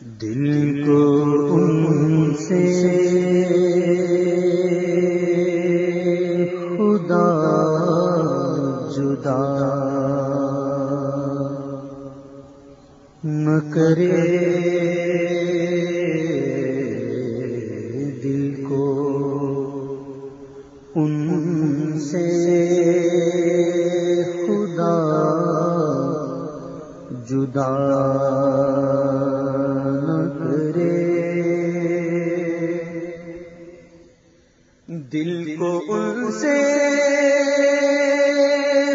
دل کو ان سے خدا جدا۔ نہ کرے دل کو ان سے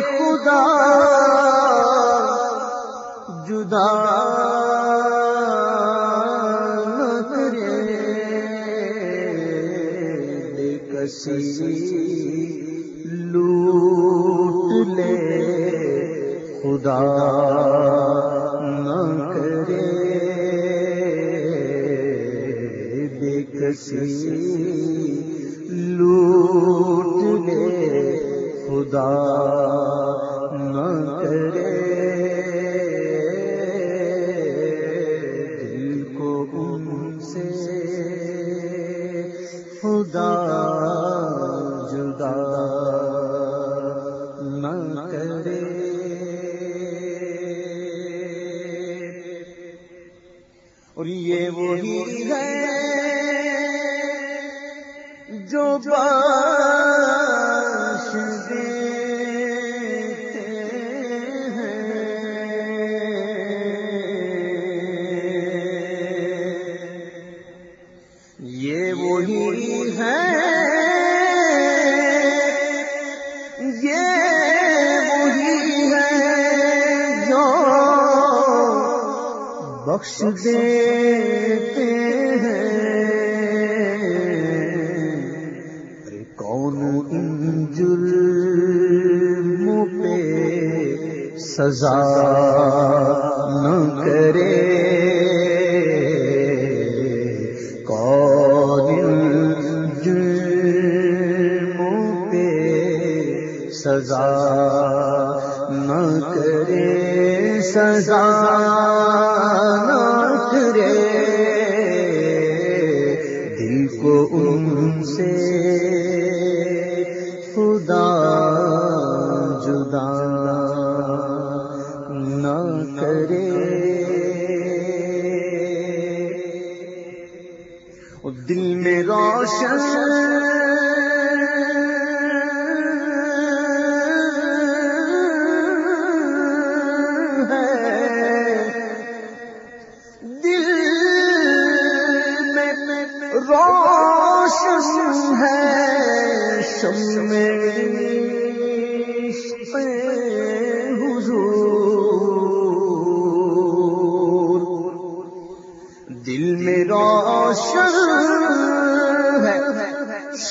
خدا جدا کرے کسی لوٹ لے خدا نہ کرے۔ خدا، نہ کرے دل کو ان سے خدا جدا، نہ کرے اور یہ وہی ہے بخش دیتے ہیں۔ ارے کون ان جرموں پہ سزا نہ کرے؟ کون ان جرموں پہ سزا نہ کرے؟ سزا روشن دل میں ہے شم حضور دل میں روشن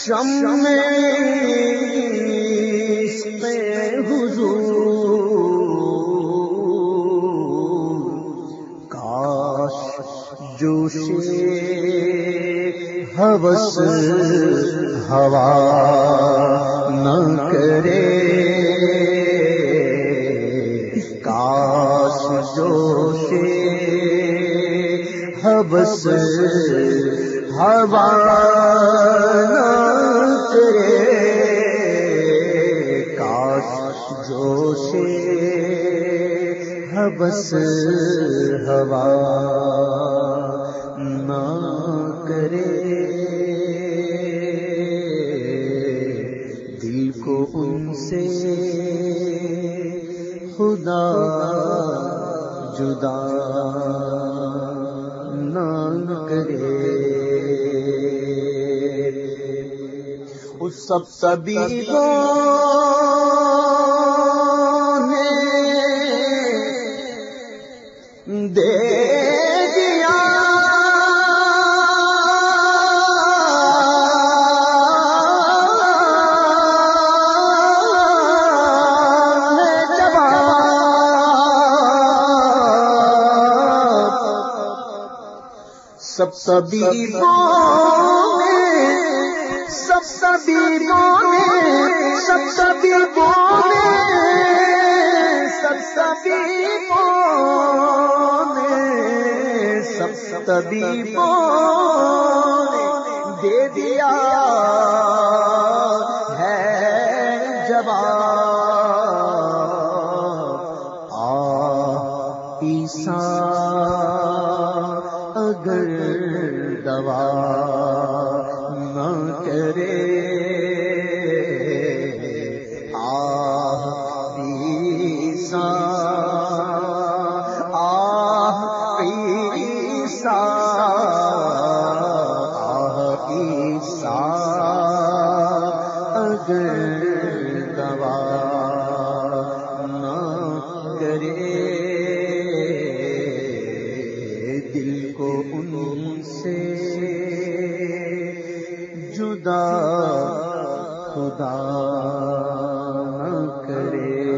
شم حضور کاش جوش ہوس ہوا نہ کرے کاش جوش ہوس ہوا نہ کرے کاش جوش بس ہوا۔ نہ کرے۔ دل کو ان سے خدا جدا۔ نہ کرے۔ سب سبھی دے دیا۔ سب سبھی سب خدا نہ کرے۔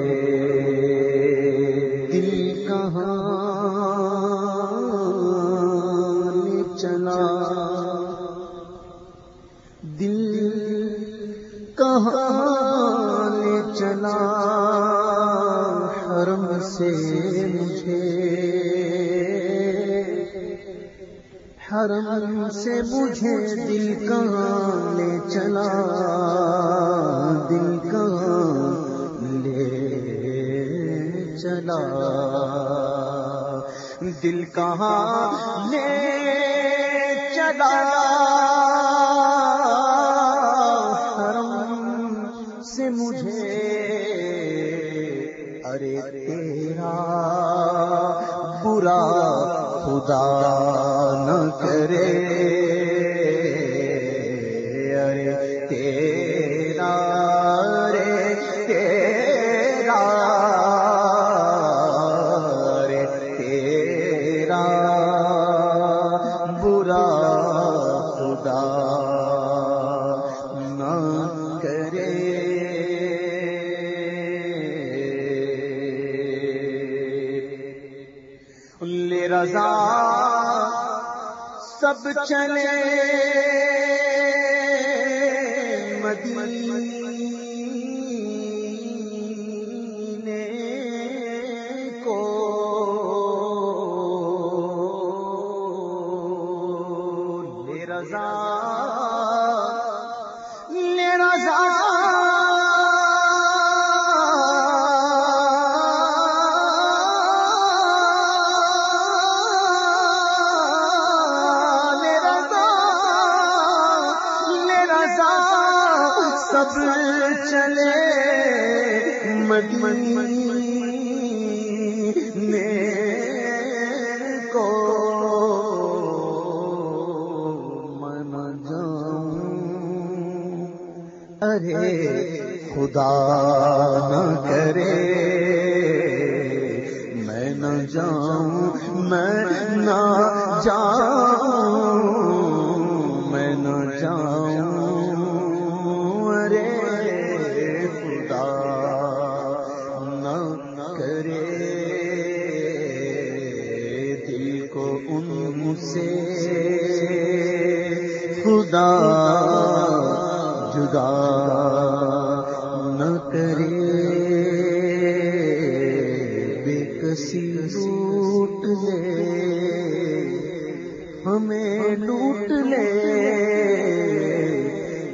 دل کہاں چلا؟ دل کہاں چلا؟ حرم سے مجھے حرم سے مجھے دل کہاں لے چلا؟ دل کہاں لے چلا؟ دل کہاں لے چلا؟ حرم سے مجھے ارے تیرا برا خدا رضا سب چلے مدینے کو۔ لے رضا مدینے کو من جاؤں ارے خدا نہ کرے میں نہ جاؤں میں نہ جاؤں سے خدا جدا نہ کرے بے کسی لوٹ لے، ہمیں لوٹ لے،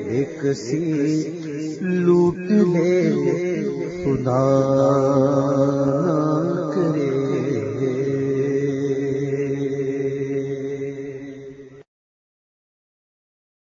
بے کسی لوٹ لے، خدا